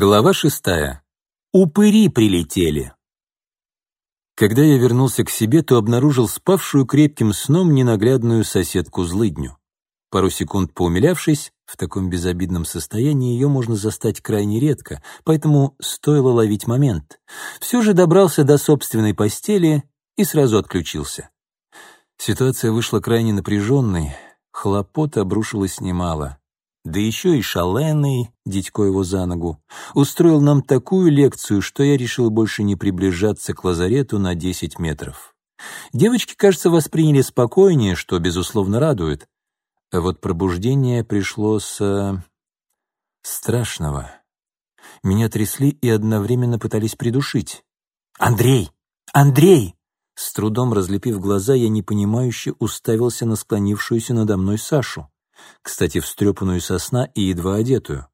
Глава шестая. Упыри прилетели. Когда я вернулся к себе, то обнаружил спавшую крепким сном ненаглядную соседку-злыдню. Пару секунд поумилявшись, в таком безобидном состоянии ее можно застать крайне редко, поэтому стоило ловить момент. Все же добрался до собственной постели и сразу отключился. Ситуация вышла крайне напряженной, хлопот обрушилось немало. Да еще и шаленый, дядько его за ногу, устроил нам такую лекцию, что я решил больше не приближаться к лазарету на 10 метров. Девочки, кажется, восприняли спокойнее, что, безусловно, радует. А вот пробуждение пришло с... Э, страшного. Меня трясли и одновременно пытались придушить. «Андрей! Андрей!» С трудом разлепив глаза, я непонимающе уставился на склонившуюся надо мной Сашу кстати, встрепанную со сна и едва одетую.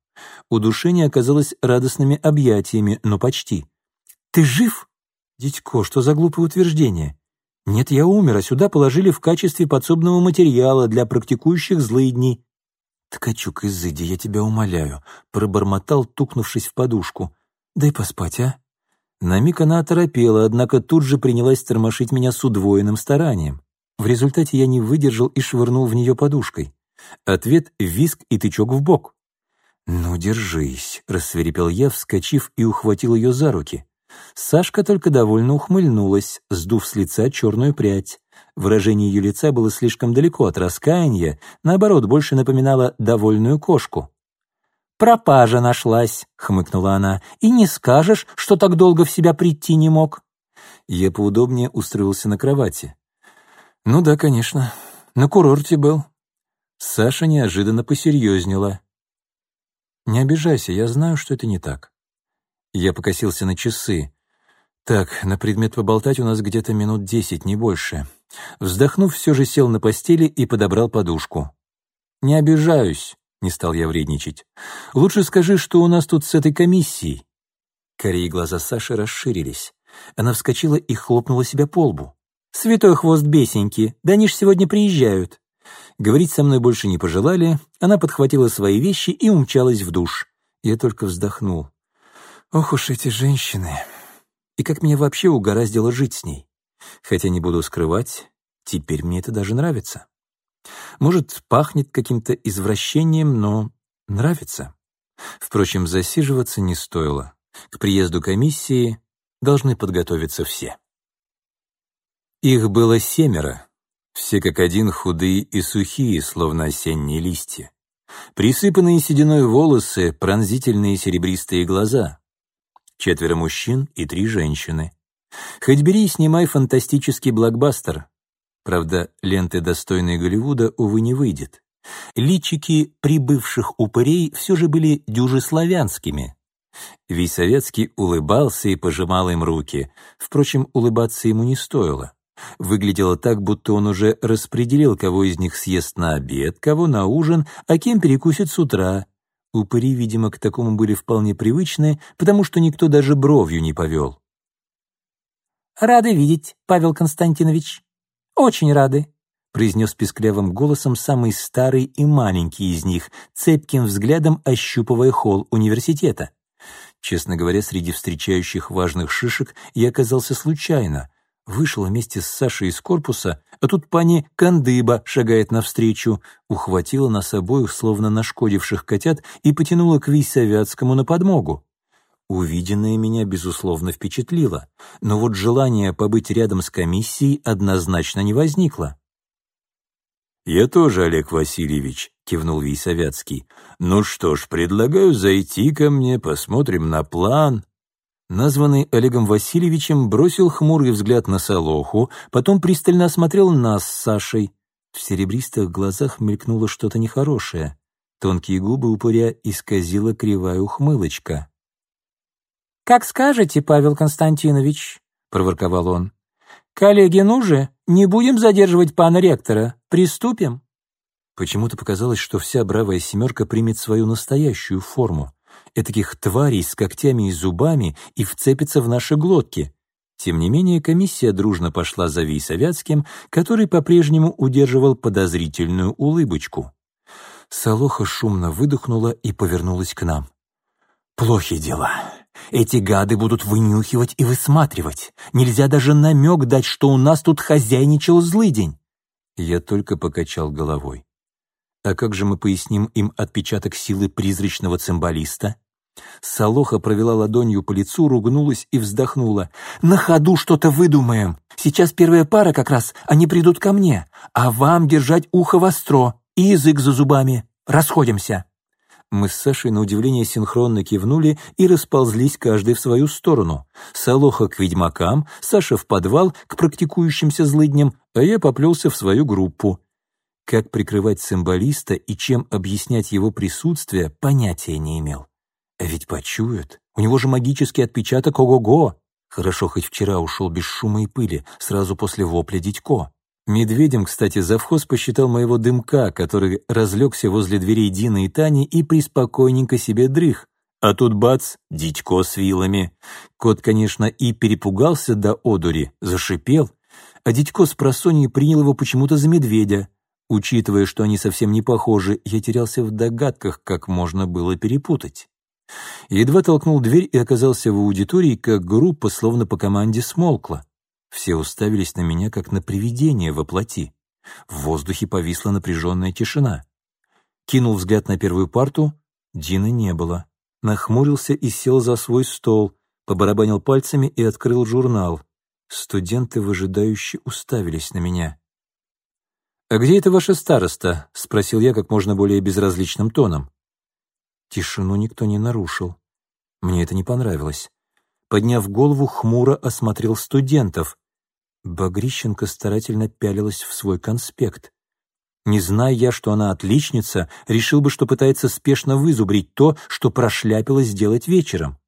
Удушение оказалось радостными объятиями, но почти. «Ты жив?» «Дядько, что за глупое утверждение?» «Нет, я умер, а сюда положили в качестве подсобного материала для практикующих злыдней». «Ткачук, изыди, я тебя умоляю», — пробормотал, тукнувшись в подушку. «Дай поспать, а?» На миг она оторопела, однако тут же принялась тормошить меня с удвоенным старанием. В результате я не выдержал и швырнул в нее подушкой. Ответ — виск и тычок в бок. «Ну, держись», — рассверепел я, вскочив и ухватил ее за руки. Сашка только довольно ухмыльнулась, сдув с лица черную прядь. Выражение ее лица было слишком далеко от раскаяния, наоборот, больше напоминало довольную кошку. «Пропажа нашлась», — хмыкнула она, — «и не скажешь, что так долго в себя прийти не мог». Я поудобнее устроился на кровати. «Ну да, конечно. На курорте был. Саша неожиданно посерьезнела. «Не обижайся, я знаю, что это не так». Я покосился на часы. «Так, на предмет поболтать у нас где-то минут десять, не больше». Вздохнув, все же сел на постели и подобрал подушку. «Не обижаюсь», — не стал я вредничать. «Лучше скажи, что у нас тут с этой комиссией». Корей глаза Саши расширились. Она вскочила и хлопнула себя по лбу. «Святой хвост бесеньки, да они ж сегодня приезжают. Говорить со мной больше не пожелали, она подхватила свои вещи и умчалась в душ. Я только вздохнул. Ох уж эти женщины. И как меня вообще угораздило жить с ней. Хотя не буду скрывать, теперь мне это даже нравится. Может, пахнет каким-то извращением, но нравится. Впрочем, засиживаться не стоило. К приезду комиссии должны подготовиться все. Их было семеро, все как один худые и сухие, словно осенние листья. Присыпанные сединой волосы, пронзительные серебристые глаза. Четверо мужчин и три женщины. Хоть бери и снимай фантастический блокбастер. Правда, ленты, достойной Голливуда, увы, не выйдет. Личики прибывших упырей все же были дюже славянскими. Вейсоветский улыбался и пожимал им руки. Впрочем, улыбаться ему не стоило. Выглядело так, будто он уже распределил, кого из них съест на обед, кого на ужин, а кем перекусит с утра. Упыри, видимо, к такому были вполне привычны, потому что никто даже бровью не повел. «Рады видеть, Павел Константинович. Очень рады», — произнес писклявым голосом самый старый и маленький из них, цепким взглядом ощупывая холл университета. Честно говоря, среди встречающих важных шишек я оказался случайно. Вышел вместе с Сашей из корпуса, а тут пани Кандыба шагает навстречу, ухватила нас обоих, словно нашкодивших котят, и потянула к Висовятскому на подмогу. Увиденное меня, безусловно, впечатлило, но вот желание побыть рядом с комиссией однозначно не возникло. «Я тоже, Олег Васильевич», — кивнул Висовятский. «Ну что ж, предлагаю зайти ко мне, посмотрим на план». Названный Олегом Васильевичем бросил хмурый взгляд на Солоху, потом пристально осмотрел нас с Сашей. В серебристых глазах мелькнуло что-то нехорошее. Тонкие губы упыря исказила кривая ухмылочка. «Как скажете, Павел Константинович», — проворковал он. «Коллеги, ну же, не будем задерживать пана ректора. Приступим». Почему-то показалось, что вся бравая семерка примет свою настоящую форму этаких тварей с когтями и зубами и вцепится в наши глотки. Тем не менее, комиссия дружно пошла за Вейсовятским, который по-прежнему удерживал подозрительную улыбочку. Солоха шумно выдохнула и повернулась к нам. Плохи дела. Эти гады будут вынюхивать и высматривать. Нельзя даже намек дать, что у нас тут хозяйничал злыдень. Я только покачал головой. А как же мы поясним им отпечаток силы призрачного цимбалиста? Салоха провела ладонью по лицу, ругнулась и вздохнула. «На ходу что-то выдумаем. Сейчас первая пара как раз, они придут ко мне. А вам держать ухо востро и язык за зубами. Расходимся». Мы с Сашей на удивление синхронно кивнули и расползлись каждый в свою сторону. Салоха к ведьмакам, Саша в подвал к практикующимся злыдням, а я поплелся в свою группу. Как прикрывать символиста и чем объяснять его присутствие, понятия не имел. А ведь почуют. У него же магический отпечаток ого-го. Хорошо, хоть вчера ушел без шума и пыли, сразу после вопля дядько. Медведем, кстати, завхоз посчитал моего дымка, который разлегся возле дверей Дины и Тани и приспокойненько себе дрых. А тут бац, дитько с вилами. Кот, конечно, и перепугался до одури, зашипел, а дитько с просонья принял его почему-то за медведя. Учитывая, что они совсем не похожи, я терялся в догадках, как можно было перепутать. Едва толкнул дверь и оказался в аудитории, как группа, словно по команде, смолкла. Все уставились на меня, как на привидение во плоти. В воздухе повисла напряженная тишина. Кинул взгляд на первую парту, Дины не было. Нахмурился и сел за свой стол, побарабанил пальцами и открыл журнал. Студенты выжидающе уставились на меня. «А где это ваша староста?» — спросил я как можно более безразличным тоном. Тишину никто не нарушил. Мне это не понравилось. Подняв голову, хмуро осмотрел студентов. Багрищенко старательно пялилась в свой конспект. Не зная я, что она отличница, решил бы, что пытается спешно вызубрить то, что прошляпилось сделать вечером.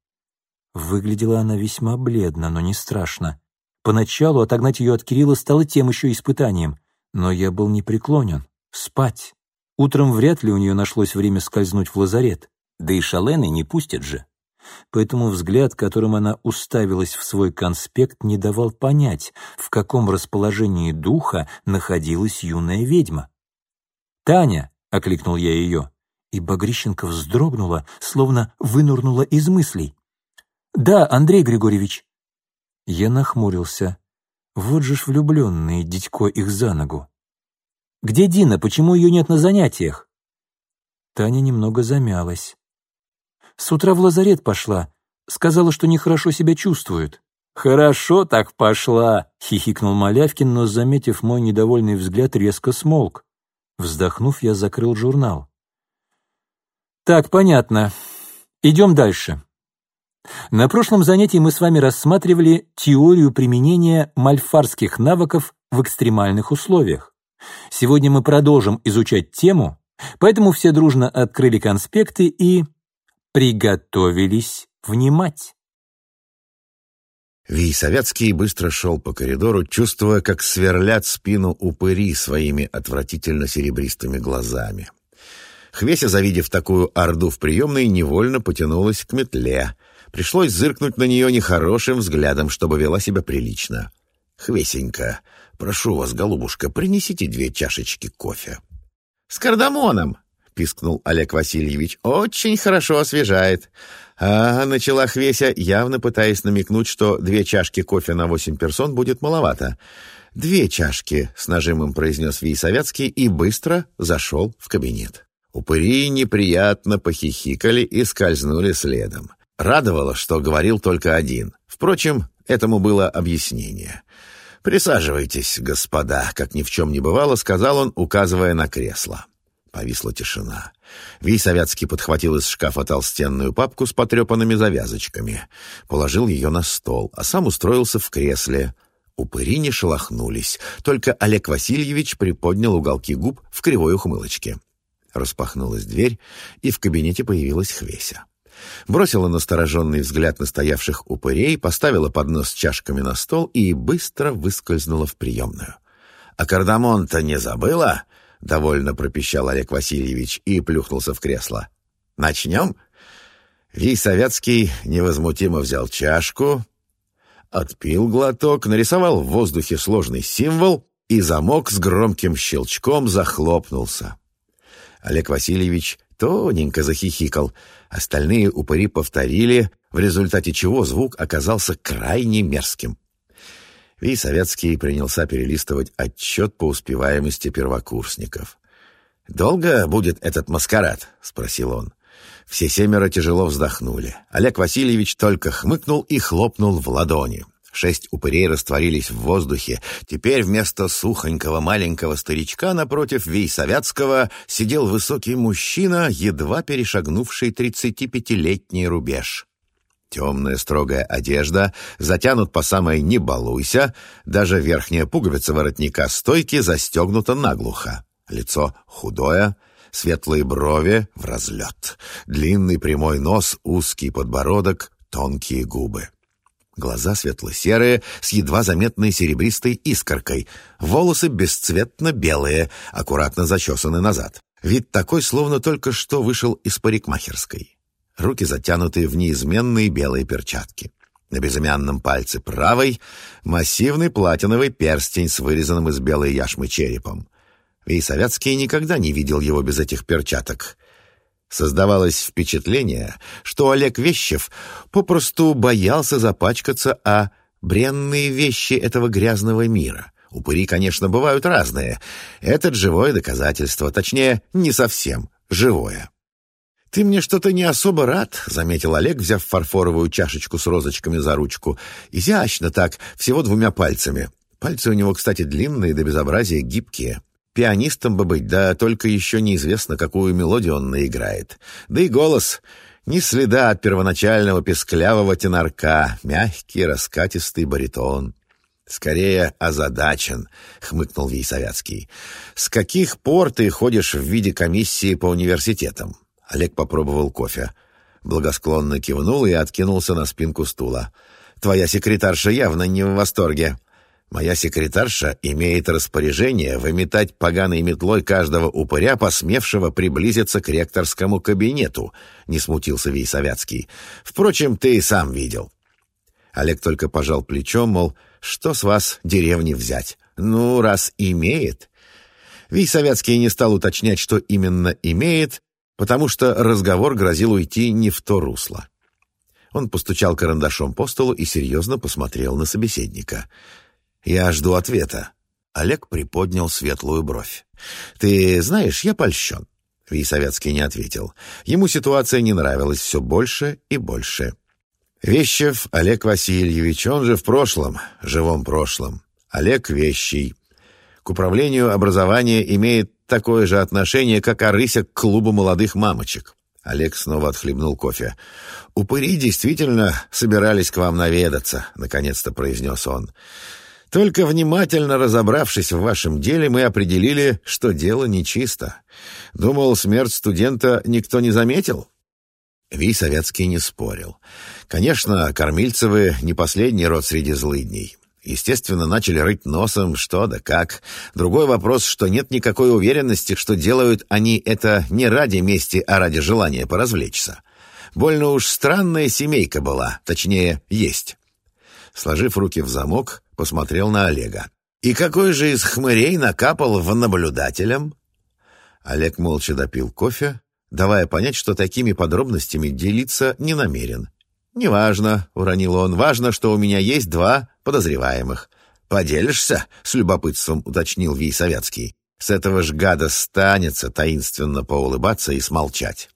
Выглядела она весьма бледно, но не страшно. Поначалу отогнать ее от Кирилла стало тем еще испытанием, но я был непреклонен. Спать. Утром вряд ли у нее нашлось время скользнуть в лазарет. Да и шалены не пустят же поэтому взгляд, которым она уставилась в свой конспект, не давал понять, в каком расположении духа находилась юная ведьма. «Таня!» — окликнул я ее, и Багрищенко вздрогнула, словно вынурнула из мыслей. «Да, Андрей Григорьевич». Я нахмурился. Вот же ж влюбленные, дядько их за ногу. «Где Дина? Почему ее нет на занятиях?» Таня немного замялась. С утра в лазарет пошла. Сказала, что нехорошо себя чувствует». «Хорошо так пошла», — хихикнул Малявкин, но, заметив мой недовольный взгляд, резко смолк. Вздохнув, я закрыл журнал. «Так, понятно. Идем дальше. На прошлом занятии мы с вами рассматривали теорию применения мальфарских навыков в экстремальных условиях. Сегодня мы продолжим изучать тему, поэтому все дружно открыли конспекты и приготовились внимать. Вий Советский быстро шел по коридору, чувствуя, как сверлят спину упыри своими отвратительно серебристыми глазами. Хвеся, завидев такую орду в приемной, невольно потянулась к метле. Пришлось зыркнуть на нее нехорошим взглядом, чтобы вела себя прилично. «Хвесенька, прошу вас, голубушка, принесите две чашечки кофе». «С кардамоном!» Пискнул Олег Васильевич. «Очень хорошо освежает». «А, — начала Хвеся, явно пытаясь намекнуть, что две чашки кофе на восемь персон будет маловато. «Две чашки», — с нажимом произнес Вий Советский и быстро зашел в кабинет. Упыри неприятно похихикали и скользнули следом. Радовало, что говорил только один. Впрочем, этому было объяснение. «Присаживайтесь, господа», — как ни в чем не бывало, сказал он, указывая на кресло. Повисла тишина. Вий Советский подхватил из шкафа толстенную папку с потрепанными завязочками, положил ее на стол, а сам устроился в кресле. Упыри не шелохнулись, только Олег Васильевич приподнял уголки губ в кривой ухмылочке. Распахнулась дверь, и в кабинете появилась Хвеся. Бросила настороженный взгляд на стоявших упырей, поставила поднос с чашками на стол и быстро выскользнула в приемную. «А кардамон-то не забыла?» — довольно пропищал Олег Васильевич и плюхнулся в кресло. «Начнем?» Вий Советский невозмутимо взял чашку, отпил глоток, нарисовал в воздухе сложный символ, и замок с громким щелчком захлопнулся. Олег Васильевич тоненько захихикал. Остальные упыри повторили, в результате чего звук оказался крайне мерзким. Ви Советский принялся перелистывать отчет по успеваемости первокурсников. «Долго будет этот маскарад?» — спросил он. Все семеро тяжело вздохнули. Олег Васильевич только хмыкнул и хлопнул в ладони. Шесть упырей растворились в воздухе. Теперь вместо сухонького маленького старичка напротив Вейсовятского сидел высокий мужчина, едва перешагнувший тридцатипятилетний рубеж. Темная строгая одежда, затянут по самой «не балуйся», даже верхняя пуговица воротника стойки застегнута наглухо. Лицо худое, светлые брови в разлет, длинный прямой нос, узкий подбородок, тонкие губы. Глаза светло-серые, с едва заметной серебристой искоркой. Волосы бесцветно-белые, аккуратно зачесаны назад. Вид такой, словно только что вышел из парикмахерской. Руки затянуты в неизменные белые перчатки. На безымянном пальце правой массивный платиновый перстень с вырезанным из белой яшмы черепом. И Советский никогда не видел его без этих перчаток. Создавалось впечатление, что Олег Вещев попросту боялся запачкаться о бренные вещи этого грязного мира. Упыри, конечно, бывают разные. Этот живое доказательство, точнее, не совсем живое. «Ты мне что-то не особо рад», — заметил Олег, взяв фарфоровую чашечку с розочками за ручку. Изящно так, всего двумя пальцами. Пальцы у него, кстати, длинные до безобразия гибкие. Пианистом бы быть, да только еще неизвестно, какую мелодию он наиграет. Да и голос ни следа от первоначального песклявого тенорка, мягкий, раскатистый баритон. «Скорее озадачен», — хмыкнул Вейсовятский. «С каких пор ты ходишь в виде комиссии по университетам?» Олег попробовал кофе. Благосклонно кивнул и откинулся на спинку стула. «Твоя секретарша явно не в восторге». Моя секретарша имеет распоряжение выметать поганой метлой каждого упыря, посмевшего приблизиться к ректорскому кабинету, не смутился Вейсовятский. Впрочем, ты и сам видел. Олег только пожал плечом, мол, что с вас деревни взять? Ну, раз имеет. Вейсовятский не стал уточнять, что именно имеет, потому что разговор грозил уйти не в то русло. Он постучал карандашом по столу и серьезно посмотрел на собеседника — я жду ответа. Олег приподнял светлую бровь. «Ты знаешь, я польщен». Вейсовецкий не ответил. Ему ситуация не нравилась все больше и больше. Вещев Олег Васильевич, он же в прошлом, живом прошлом. Олег Вещий. К управлению образования имеет такое же отношение, как Арыся к клубу молодых мамочек. Олег снова отхлебнул кофе. «Упыри действительно собирались к вам наведаться», — наконец-то произнес он. Только внимательно разобравшись в вашем деле, мы определили, что дело нечисто. Думал, смерть студента никто не заметил?» Ви Советский не спорил. Конечно, Кормильцевы не последний род среди злыдней. Естественно, начали рыть носом, что да как. Другой вопрос, что нет никакой уверенности, что делают они это не ради мести, а ради желания поразвлечься. Больно уж странная семейка была, точнее, есть. Сложив руки в замок, посмотрел на Олега. «И какой же из хмырей накапал в наблюдателям?» Олег молча допил кофе, давая понять, что такими подробностями делиться не намерен. «Неважно», — уронил он, — «важно, что у меня есть два подозреваемых». «Поделишься?» — с любопытством уточнил Вий Советский. «С этого ж гада станется таинственно поулыбаться и смолчать».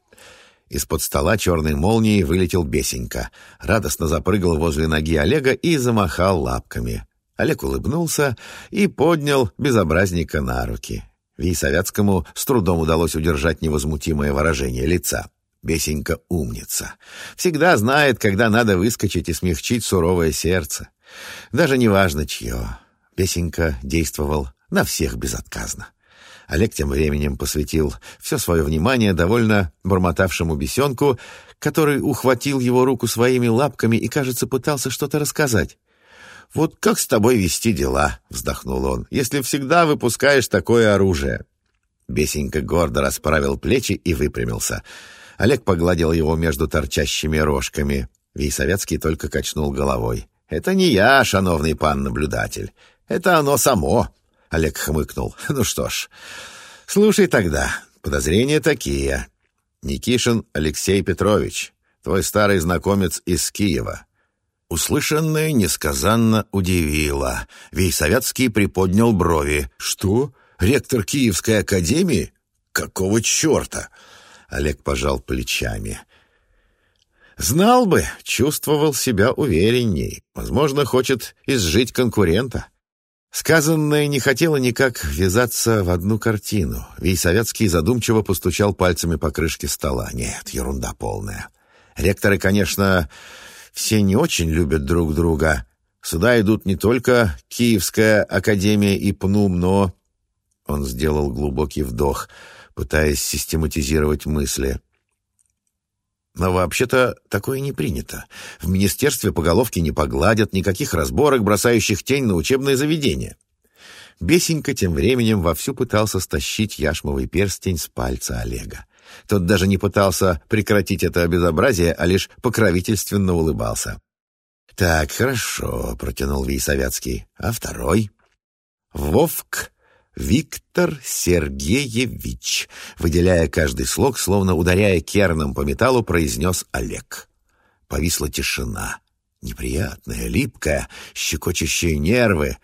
Из-под стола черной молнией вылетел Бесенька. Радостно запрыгал возле ноги Олега и замахал лапками. Олег улыбнулся и поднял безобразника на руки. Вейсовятскому с трудом удалось удержать невозмутимое выражение лица. Бесенька умница. Всегда знает, когда надо выскочить и смягчить суровое сердце. Даже неважно чье. Бесенька действовал на всех безотказно. Олег тем временем посвятил все свое внимание довольно бормотавшему бесенку, который ухватил его руку своими лапками и, кажется, пытался что-то рассказать. «Вот как с тобой вести дела?» — вздохнул он. «Если всегда выпускаешь такое оружие». Бесенька гордо расправил плечи и выпрямился. Олег погладил его между торчащими рожками. Вейсовецкий только качнул головой. «Это не я, шановный пан наблюдатель. Это оно само. Олег хмыкнул. «Ну что ж, слушай тогда, подозрения такие. Никишин Алексей Петрович, твой старый знакомец из Киева». Услышанное несказанно удивило. Вейсоветский приподнял брови. «Что? Ректор Киевской академии? Какого черта?» Олег пожал плечами. «Знал бы, чувствовал себя уверенней. Возможно, хочет изжить конкурента». Сказанное не хотело никак ввязаться в одну картину. Вейсоветский задумчиво постучал пальцами по крышке стола. Нет, ерунда полная. Ректоры, конечно, все не очень любят друг друга. Сюда идут не только Киевская академия и ПНУМ, но... Он сделал глубокий вдох, пытаясь систематизировать мысли. Но вообще-то такое не принято. В министерстве по головке не погладят, никаких разборок, бросающих тень на учебное заведение. Бесенька тем временем вовсю пытался стащить яшмовый перстень с пальца Олега. Тот даже не пытался прекратить это безобразие, а лишь покровительственно улыбался. «Так, хорошо», — протянул Вейсовятский. «А второй?» «Вовк Виктор Сергеевич», — выделяя каждый слог, словно ударяя керном по металлу, произнес Олег. Повисла тишина. Неприятная, липкая, щекочущая нервы.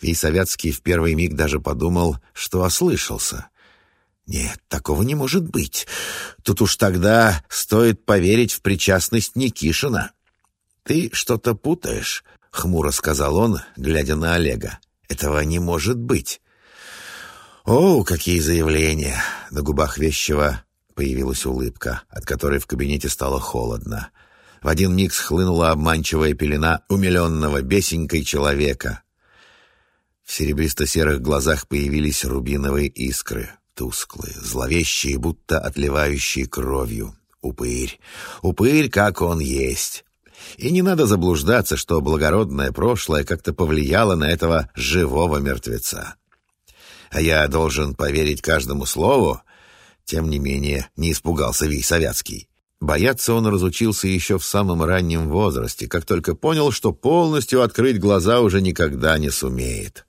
Вейсовятский в первый миг даже подумал, что ослышался. Нет, такого не может быть. Тут уж тогда стоит поверить в причастность Никишина. Ты что-то путаешь, хмуро сказал он, глядя на Олега. Этого не может быть. О, какие заявления! На губах вещего появилась улыбка, от которой в кабинете стало холодно. В один миг схлынула обманчивая пелена умиленного бесенькой человека. В серебристо-серых глазах появились рубиновые искры тусклые, зловещие, будто отливающие кровью. Упырь. Упырь, как он есть. И не надо заблуждаться, что благородное прошлое как-то повлияло на этого живого мертвеца. А я должен поверить каждому слову. Тем не менее, не испугался Вий Советский. Бояться он разучился еще в самом раннем возрасте, как только понял, что полностью открыть глаза уже никогда не сумеет.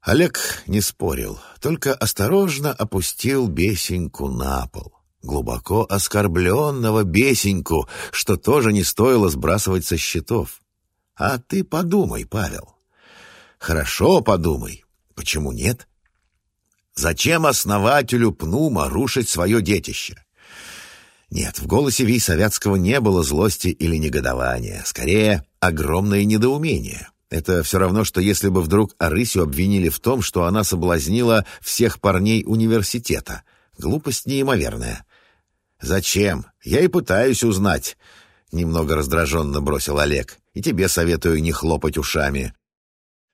Олег не спорил, только осторожно опустил бесеньку на пол. Глубоко оскорбленного бесеньку, что тоже не стоило сбрасывать со счетов. А ты подумай, Павел. Хорошо подумай. Почему нет? Зачем основателю Пнума рушить свое детище? Нет, в голосе Ви Советского не было злости или негодования, скорее, огромное недоумение. Это все равно, что если бы вдруг Арысю обвинили в том, что она соблазнила всех парней университета. Глупость неимоверная. «Зачем? Я и пытаюсь узнать», — немного раздраженно бросил Олег. «И тебе советую не хлопать ушами».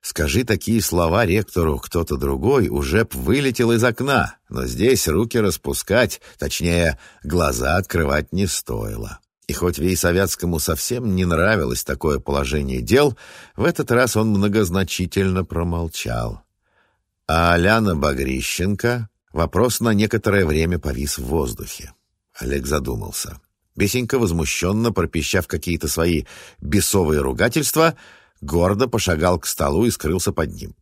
Скажи такие слова ректору кто-то другой, уже б вылетел из окна, но здесь руки распускать, точнее, глаза открывать не стоило. И хоть Вейсовятскому совсем не нравилось такое положение дел, в этот раз он многозначительно промолчал. А Аляна Багрищенко вопрос на некоторое время повис в воздухе. Олег задумался. Бесенька, возмущенно пропищав какие-то свои бесовые ругательства, гордо пошагал к столу и скрылся под ним.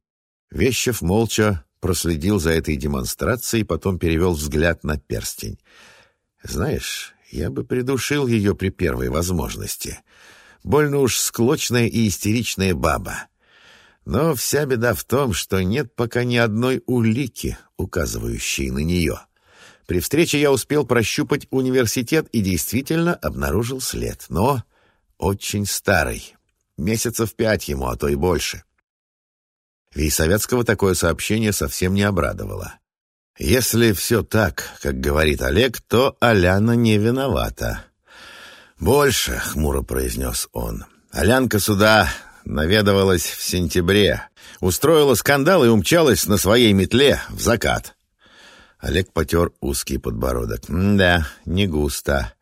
Вещев молча проследил за этой демонстрацией, потом перевел взгляд на перстень. «Знаешь, я бы придушил ее при первой возможности. Больно уж склочная и истеричная баба. Но вся беда в том, что нет пока ни одной улики, указывающей на нее. При встрече я успел прощупать университет и действительно обнаружил след, но очень старый. Месяцев пять ему, а то и больше. Вейсоветского такое сообщение совсем не обрадовало. Если все так, как говорит Олег, то Аляна не виновата. «Больше», — хмуро произнес он, — «Алянка сюда наведывалась в сентябре, устроила скандал и умчалась на своей метле в закат». Олег потер узкий подбородок. «Да, не густо.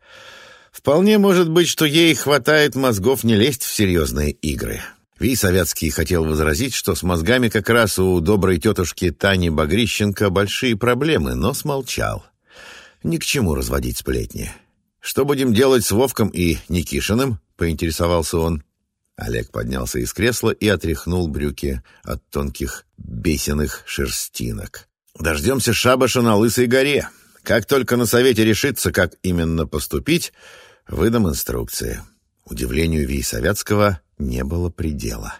Вполне может быть, что ей хватает мозгов не лезть в серьезные игры. Ви Советский хотел возразить, что с мозгами как раз у доброй тетушки Тани Багрищенко большие проблемы, но смолчал. Ни к чему разводить сплетни. «Что будем делать с Вовком и Никишиным?» — поинтересовался он. Олег поднялся из кресла и отряхнул брюки от тонких бесенных шерстинок. «Дождемся шабаша на Лысой горе. Как только на совете решится, как именно поступить, выдам инструкции. Удивлению Вейсовятского не было предела.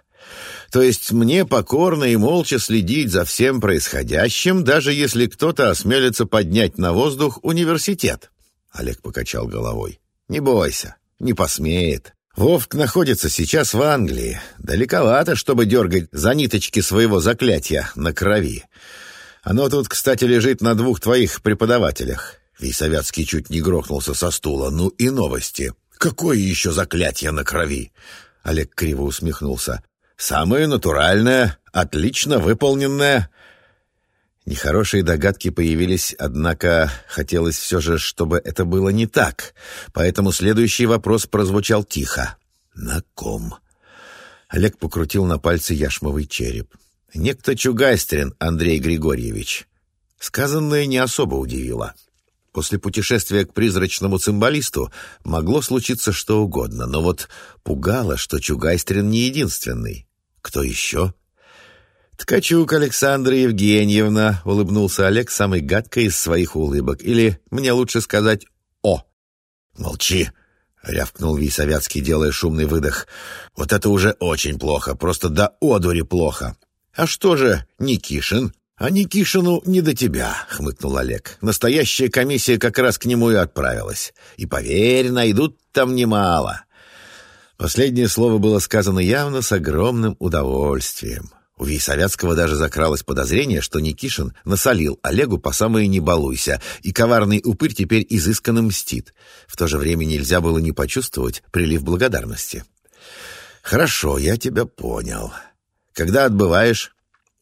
То есть мне покорно и молча следить за всем происходящим, даже если кто-то осмелится поднять на воздух университет. Олег покачал головой. Не бойся, не посмеет. Вовк находится сейчас в Англии. Далековато, чтобы дергать за ниточки своего заклятия на крови. Оно тут, кстати, лежит на двух твоих преподавателях. Вейсовятский чуть не грохнулся со стула. Ну и новости. Какое еще заклятие на крови? Олег криво усмехнулся. Самое натуральное, отлично выполненное. Нехорошие догадки появились, однако хотелось все же, чтобы это было не так. Поэтому следующий вопрос прозвучал тихо. «На ком?» Олег покрутил на пальце яшмовый череп. «Некто Чугайстрин Андрей Григорьевич». Сказанное не особо удивило. После путешествия к призрачному цимбалисту могло случиться что угодно, но вот пугало, что Чугайстрин не единственный. Кто еще? «Ткачук Александра Евгеньевна», — улыбнулся Олег самой гадкой из своих улыбок. Или, мне лучше сказать, «О». «Молчи», — рявкнул Висовятский, делая шумный выдох. «Вот это уже очень плохо, просто до одури плохо. А что же Никишин?» «А Никишину не до тебя», — хмыкнул Олег. «Настоящая комиссия как раз к нему и отправилась. И, поверь, найдут там немало». Последнее слово было сказано явно с огромным удовольствием. У Вейсовятского даже закралось подозрение, что Никишин насолил Олегу по самое «не балуйся», и коварный упырь теперь изысканно мстит. В то же время нельзя было не почувствовать прилив благодарности. «Хорошо, я тебя понял. Когда отбываешь?»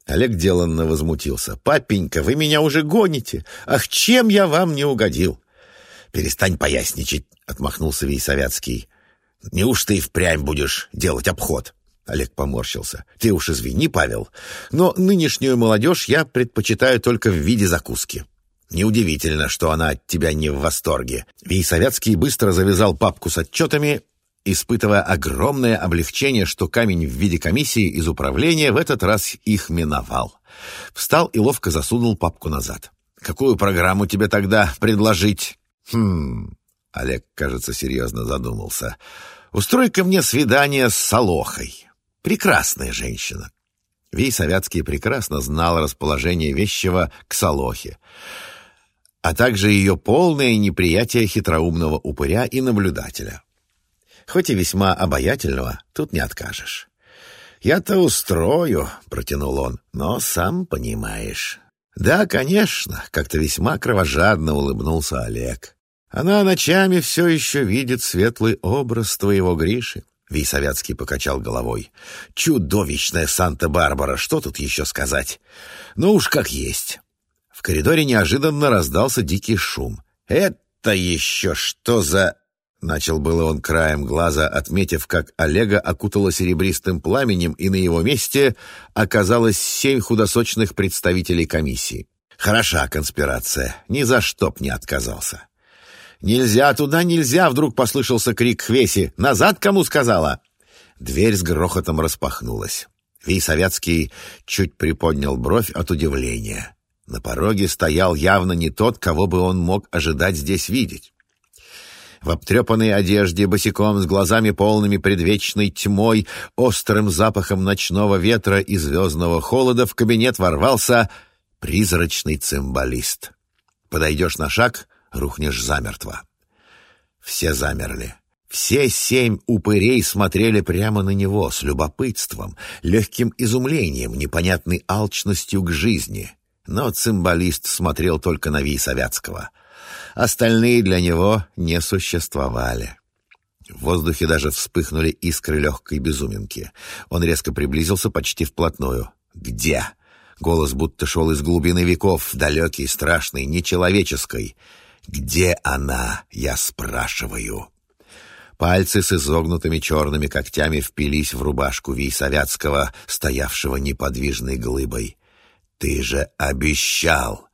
Олег деланно возмутился. «Папенька, вы меня уже гоните! Ах, чем я вам не угодил?» «Перестань поясничать», — отмахнулся Вейсовятский. «Неужто и впрямь будешь делать обход?» Олег поморщился. «Ты уж извини, Павел, но нынешнюю молодежь я предпочитаю только в виде закуски. Неудивительно, что она от тебя не в восторге». Вейсовятский быстро завязал папку с отчетами испытывая огромное облегчение, что камень в виде комиссии из управления в этот раз их миновал. Встал и ловко засунул папку назад. «Какую программу тебе тогда предложить?» «Хм...» — Олег, кажется, серьезно задумался. «Устрой-ка мне свидание с Солохой. Прекрасная женщина». Вей Советский прекрасно знал расположение вещего к Солохе, а также ее полное неприятие хитроумного упыря и наблюдателя хоть и весьма обаятельного, тут не откажешь. «Я-то устрою», — протянул он, — «но сам понимаешь». «Да, конечно», — как-то весьма кровожадно улыбнулся Олег. «Она ночами все еще видит светлый образ твоего Гриши». Вейсовятский покачал головой. «Чудовищная Санта-Барбара, что тут еще сказать? Ну уж как есть». В коридоре неожиданно раздался дикий шум. «Это еще что за...» Начал было он краем глаза, отметив, как Олега окутало серебристым пламенем, и на его месте оказалось семь худосочных представителей комиссии. Хороша конспирация, ни за что б не отказался. «Нельзя туда, нельзя!» — вдруг послышался крик Хвеси. «Назад кому сказала?» Дверь с грохотом распахнулась. Вейсовятский чуть приподнял бровь от удивления. На пороге стоял явно не тот, кого бы он мог ожидать здесь видеть. В обтрепанной одежде, босиком, с глазами полными предвечной тьмой, острым запахом ночного ветра и звездного холода в кабинет ворвался призрачный цимбалист. Подойдешь на шаг — рухнешь замертво. Все замерли. Все семь упырей смотрели прямо на него с любопытством, легким изумлением, непонятной алчностью к жизни. Но цимбалист смотрел только на Вейсовятского — Остальные для него не существовали. В воздухе даже вспыхнули искры легкой безуминки. Он резко приблизился почти вплотную. «Где?» Голос будто шел из глубины веков, далекий, страшный, нечеловеческий. «Где она?» — я спрашиваю. Пальцы с изогнутыми черными когтями впились в рубашку Вейсовятского, стоявшего неподвижной глыбой. «Ты же обещал!»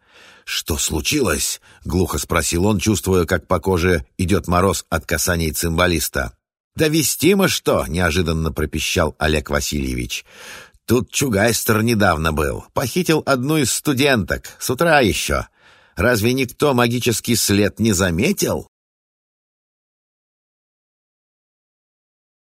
«Что случилось?» — глухо спросил он, чувствуя, как по коже идет мороз от касаний цимбалиста. «Да вестимо что!» — неожиданно пропищал Олег Васильевич. «Тут Чугайстер недавно был. Похитил одну из студенток. С утра еще. Разве никто магический след не заметил?